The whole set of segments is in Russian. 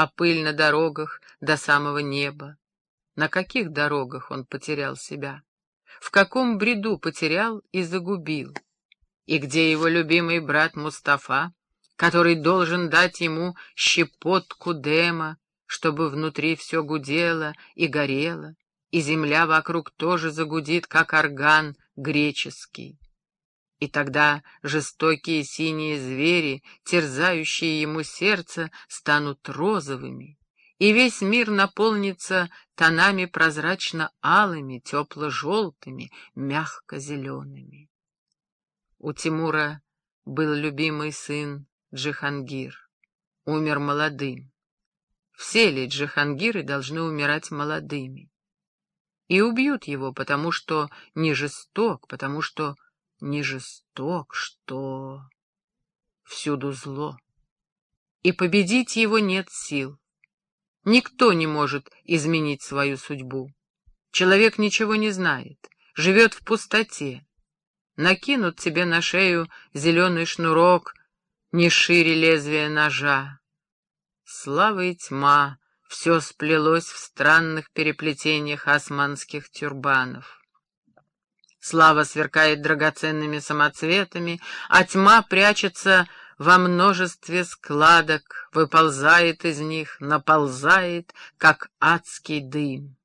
а пыль на дорогах до самого неба. На каких дорогах он потерял себя? В каком бреду потерял и загубил? И где его любимый брат Мустафа, который должен дать ему щепотку дема, чтобы внутри все гудело и горело, и земля вокруг тоже загудит, как орган греческий. И тогда жестокие синие звери, терзающие ему сердце, станут розовыми, и весь мир наполнится тонами прозрачно-алыми, тепло-желтыми, мягко-зелеными. У Тимура был любимый сын Джихангир. Умер молодым. Все ли Джихангиры должны умирать молодыми? И убьют его, потому что не жесток, потому что не жесток, что всюду зло. И победить его нет сил. Никто не может изменить свою судьбу. Человек ничего не знает, живет в пустоте. Накинут тебе на шею зеленый шнурок, не шире лезвия ножа. Слава и тьма, все сплелось в странных переплетениях османских тюрбанов. Слава сверкает драгоценными самоцветами, а тьма прячется во множестве складок, выползает из них, наползает, как адский дым.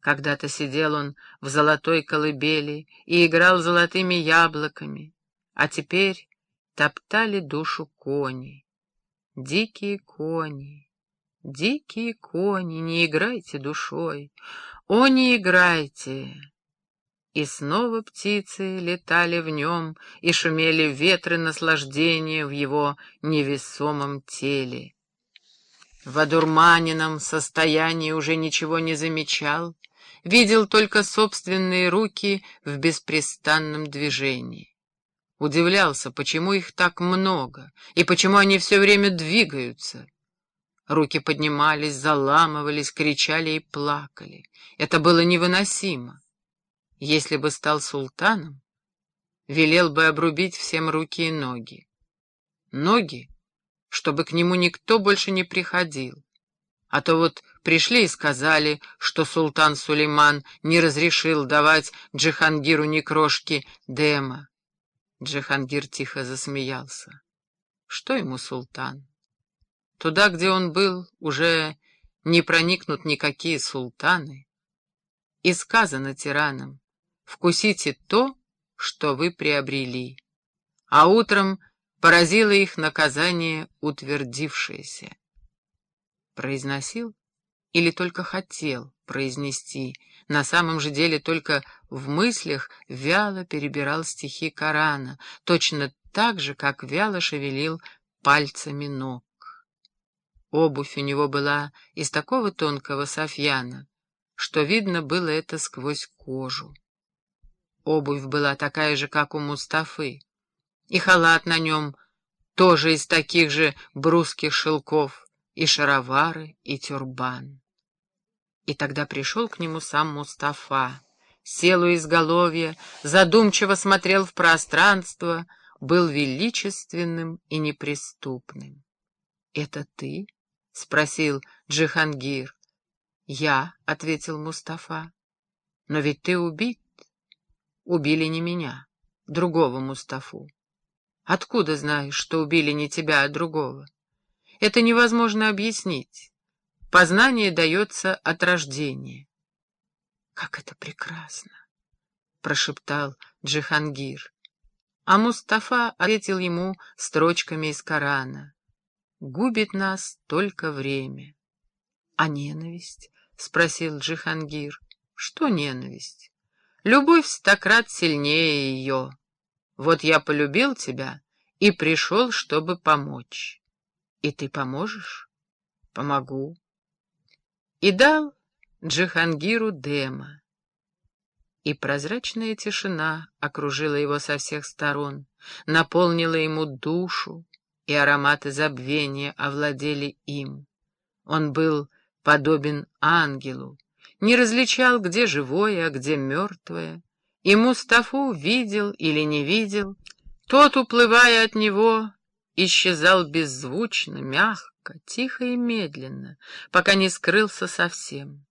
Когда-то сидел он в золотой колыбели и играл золотыми яблоками, а теперь топтали душу кони. Дикие кони, дикие кони, не играйте душой, о, не играйте! И снова птицы летали в нем, и шумели ветры наслаждения в его невесомом теле. В одурманенном состоянии уже ничего не замечал, видел только собственные руки в беспрестанном движении. Удивлялся, почему их так много, и почему они все время двигаются. Руки поднимались, заламывались, кричали и плакали. Это было невыносимо. Если бы стал султаном, велел бы обрубить всем руки и ноги. Ноги, чтобы к нему никто больше не приходил. А то вот пришли и сказали, что султан Сулейман не разрешил давать Джихангиру ни крошки дема. Джихангир тихо засмеялся. Что ему султан? Туда, где он был, уже не проникнут никакие султаны. И сказано тиранам, вкусите то, что вы приобрели. А утром поразило их наказание утвердившееся. Произносил или только хотел произнести, на самом же деле только в мыслях вяло перебирал стихи Корана, точно так же, как вяло шевелил пальцами ног. Обувь у него была из такого тонкого софьяна, что видно было это сквозь кожу. Обувь была такая же, как у Мустафы, и халат на нем тоже из таких же брусских шелков, и шаровары, и тюрбан. И тогда пришел к нему сам Мустафа, сел у изголовья, задумчиво смотрел в пространство, был величественным и неприступным. — Это ты? — спросил Джихангир. — Я, — ответил Мустафа. — Но ведь ты убит. Убили не меня, другого Мустафу. Откуда знаешь, что убили не тебя, а другого? Это невозможно объяснить. Познание дается от рождения. «Как это прекрасно!» — прошептал Джихангир. А Мустафа ответил ему строчками из Корана. «Губит нас только время». «А ненависть?» — спросил Джихангир. «Что ненависть?» Любовь стократ сильнее ее. Вот я полюбил тебя и пришел, чтобы помочь. И ты поможешь? Помогу. И дал Джихангиру Дема. И прозрачная тишина окружила его со всех сторон, наполнила ему душу, и ароматы забвения овладели им. Он был подобен ангелу, не различал, где живое, а где мертвое, и Мустафу видел или не видел, тот, уплывая от него, исчезал беззвучно, мягко, тихо и медленно, пока не скрылся совсем.